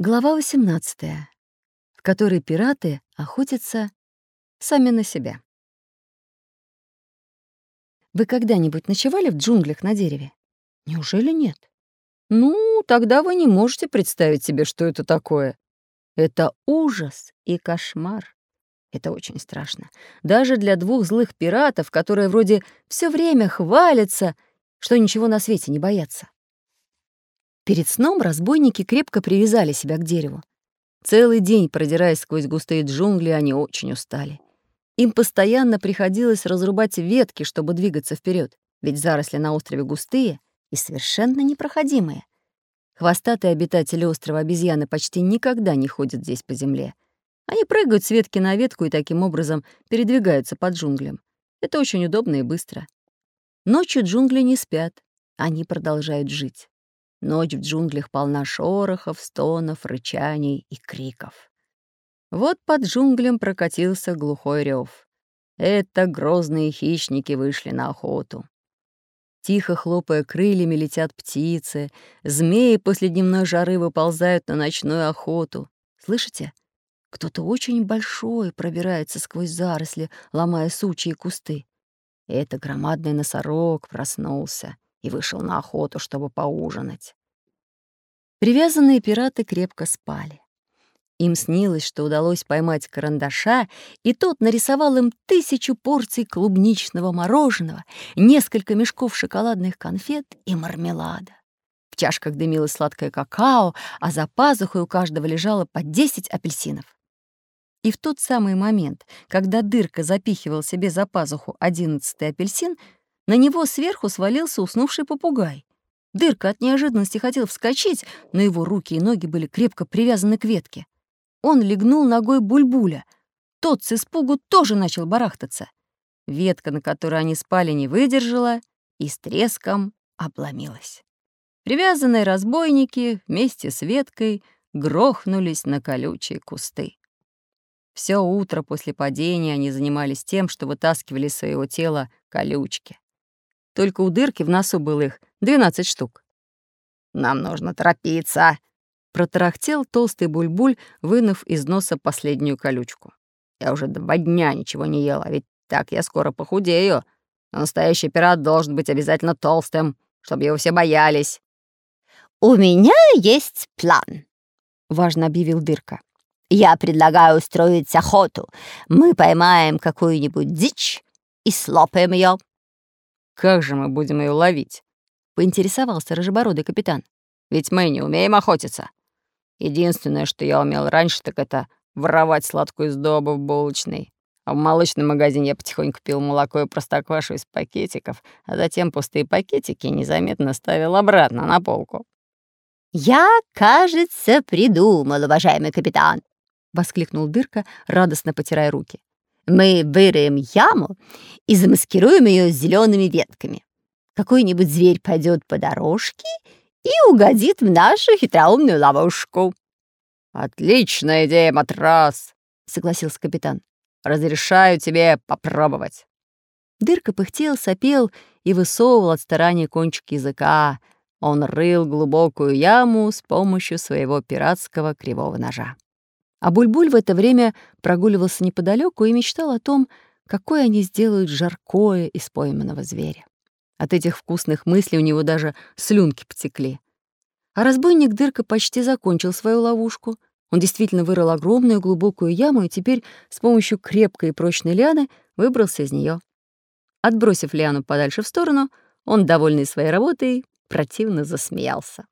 Глава 18, в которой пираты охотятся сами на себя. Вы когда-нибудь ночевали в джунглях на дереве? Неужели нет? Ну, тогда вы не можете представить себе, что это такое. Это ужас и кошмар. Это очень страшно. Даже для двух злых пиратов, которые вроде все время хвалятся, что ничего на свете не боятся. Перед сном разбойники крепко привязали себя к дереву. Целый день, продираясь сквозь густые джунгли, они очень устали. Им постоянно приходилось разрубать ветки, чтобы двигаться вперед, ведь заросли на острове густые и совершенно непроходимые. Хвостатые обитатели острова обезьяны почти никогда не ходят здесь по земле. Они прыгают с ветки на ветку и таким образом передвигаются по джунглям. Это очень удобно и быстро. Ночью джунгли не спят, они продолжают жить. Ночь в джунглях полна шорохов, стонов, рычаний и криков. Вот под джунглем прокатился глухой рев. Это грозные хищники вышли на охоту. Тихо хлопая крыльями летят птицы, змеи после дневной жары выползают на ночную охоту. Слышите? Кто-то очень большой пробирается сквозь заросли, ломая сучьи и кусты. Это громадный носорог проснулся и вышел на охоту, чтобы поужинать. Привязанные пираты крепко спали. Им снилось, что удалось поймать карандаша, и тот нарисовал им тысячу порций клубничного мороженого, несколько мешков шоколадных конфет и мармелада. В чашках дымилось сладкое какао, а за пазухой у каждого лежало по 10 апельсинов. И в тот самый момент, когда дырка запихивал себе за пазуху одиннадцатый апельсин, на него сверху свалился уснувший попугай. Дырка от неожиданности хотел вскочить, но его руки и ноги были крепко привязаны к ветке. Он легнул ногой бульбуля. Тот с испугу тоже начал барахтаться. Ветка, на которой они спали, не выдержала и с треском обломилась. Привязанные разбойники вместе с веткой грохнулись на колючие кусты. Все утро после падения они занимались тем, что вытаскивали из своего тела колючки. Только у дырки в носу было их 12 штук. «Нам нужно торопиться», — протарахтел толстый бульбуль, вынув из носа последнюю колючку. «Я уже два дня ничего не ела, ведь так я скоро похудею. Но настоящий пират должен быть обязательно толстым, чтобы его все боялись». «У меня есть план», — важно объявил Дырка. «Я предлагаю устроить охоту. Мы поймаем какую-нибудь дичь и слопаем ее. «Как же мы будем ее ловить?» — поинтересовался рыжебородый капитан. «Ведь мы не умеем охотиться. Единственное, что я умел раньше, так это воровать сладкую сдобу в булочной. А в молочном магазине я потихоньку пил молоко и простоквашу из пакетиков, а затем пустые пакетики незаметно ставил обратно на полку. «Я, кажется, придумал, уважаемый капитан!» — воскликнул Дырка, радостно потирая руки. Мы вырыем яму и замаскируем ее зелеными ветками. Какой-нибудь зверь пойдет по дорожке и угодит в нашу хитроумную ловушку. «Отличная идея, матрас!» — согласился капитан. «Разрешаю тебе попробовать». Дырка пыхтел, сопел и высовывал от старания кончик языка. Он рыл глубокую яму с помощью своего пиратского кривого ножа. А Бульбуль в это время прогуливался неподалеку и мечтал о том, какое они сделают жаркое из пойманного зверя. От этих вкусных мыслей у него даже слюнки потекли. А разбойник Дырка почти закончил свою ловушку. Он действительно вырыл огромную глубокую яму и теперь с помощью крепкой и прочной лианы выбрался из нее. Отбросив лиану подальше в сторону, он, довольный своей работой, противно засмеялся.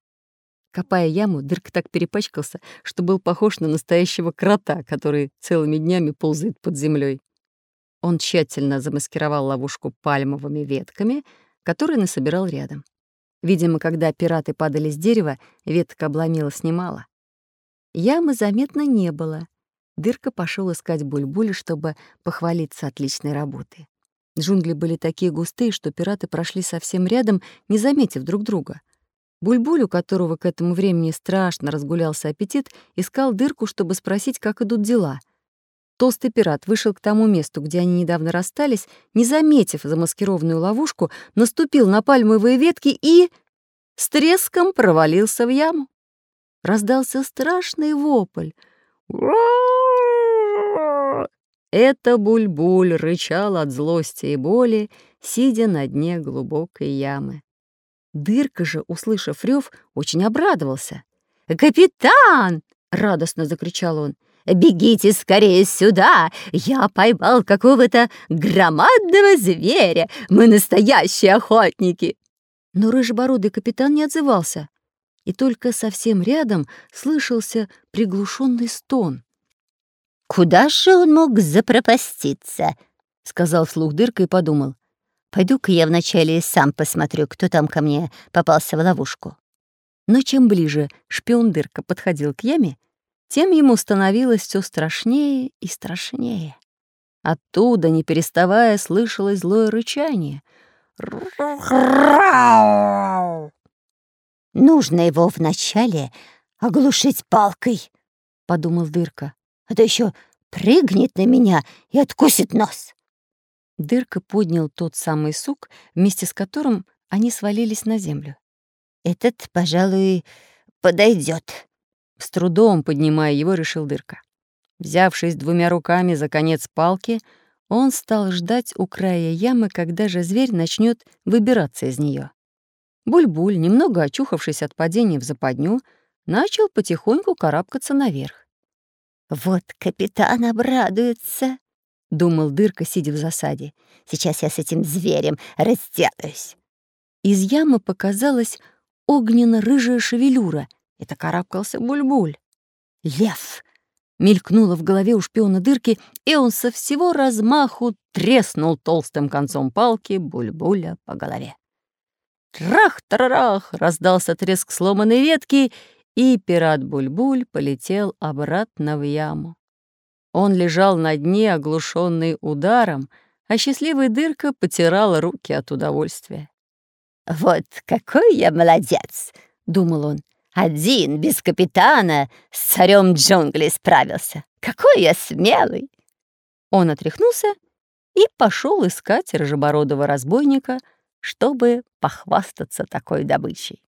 Копая яму, Дырк так перепачкался, что был похож на настоящего крота, который целыми днями ползает под землей. Он тщательно замаскировал ловушку пальмовыми ветками, которые насобирал рядом. Видимо, когда пираты падали с дерева, ветка обломилась немало. Ямы заметно не было. Дырка пошел искать буль чтобы похвалиться отличной работой. Джунгли были такие густые, что пираты прошли совсем рядом, не заметив друг друга — Бульбуль, у которого к этому времени страшно разгулялся аппетит, искал дырку, чтобы спросить, как идут дела. Толстый пират вышел к тому месту, где они недавно расстались, не заметив замаскированную ловушку, наступил на пальмовые ветки и... с треском провалился в яму. раздался страшный вопль. Это Бульбуль -буль рычал от злости и боли, сидя на дне глубокой ямы. Дырка же, услышав рев, очень обрадовался. «Капитан!» — радостно закричал он. «Бегите скорее сюда! Я поймал какого-то громадного зверя! Мы настоящие охотники!» Но рыжебородый капитан не отзывался, и только совсем рядом слышался приглушенный стон. «Куда же он мог запропаститься?» — сказал вслух дырка и подумал. «Пойду-ка я вначале сам посмотрю, кто там ко мне попался в ловушку». Но чем ближе шпион дырка подходил к яме, тем ему становилось все страшнее и страшнее. Оттуда, не переставая, слышалось злое рычание. «Нужно его вначале оглушить палкой», — подумал Дырка а то еще прыгнет на меня и откусит нос. Дырка поднял тот самый сук, вместе с которым они свалились на землю. «Этот, пожалуй, подойдет. С трудом поднимая его, решил Дырка. Взявшись двумя руками за конец палки, он стал ждать у края ямы, когда же зверь начнет выбираться из нее. Буль-буль, немного очухавшись от падения в западню, начал потихоньку карабкаться наверх. «Вот капитан обрадуется», — думал Дырка, сидя в засаде. «Сейчас я с этим зверем разделаюсь». Из ямы показалась огненно-рыжая шевелюра. Это карабкался Бульбуль. «Лев!» — мелькнуло в голове у шпиона Дырки, и он со всего размаху треснул толстым концом палки Бульбуля по голове. Трах-тарарах! раздался треск сломанной ветки, и пират Бульбуль -буль полетел обратно в яму. Он лежал на дне, оглушенный ударом, а счастливый дырка потирал руки от удовольствия. «Вот какой я молодец!» — думал он. «Один, без капитана, с царем джунглей справился. Какой я смелый!» Он отряхнулся и пошел искать рыжебородого разбойника, чтобы похвастаться такой добычей.